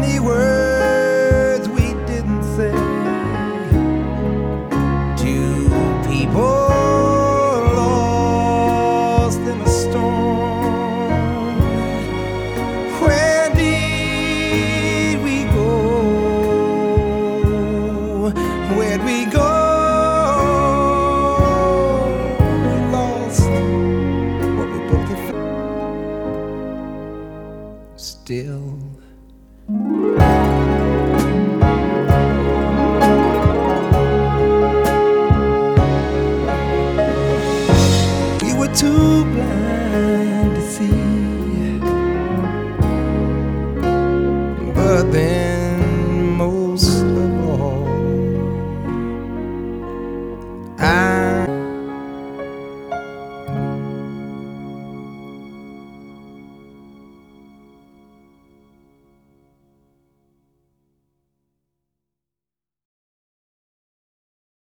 many words we didn't say to people lost in a storm. Where did we go? Where'd we go? We lost what we both. Still. Were too blind to see. But then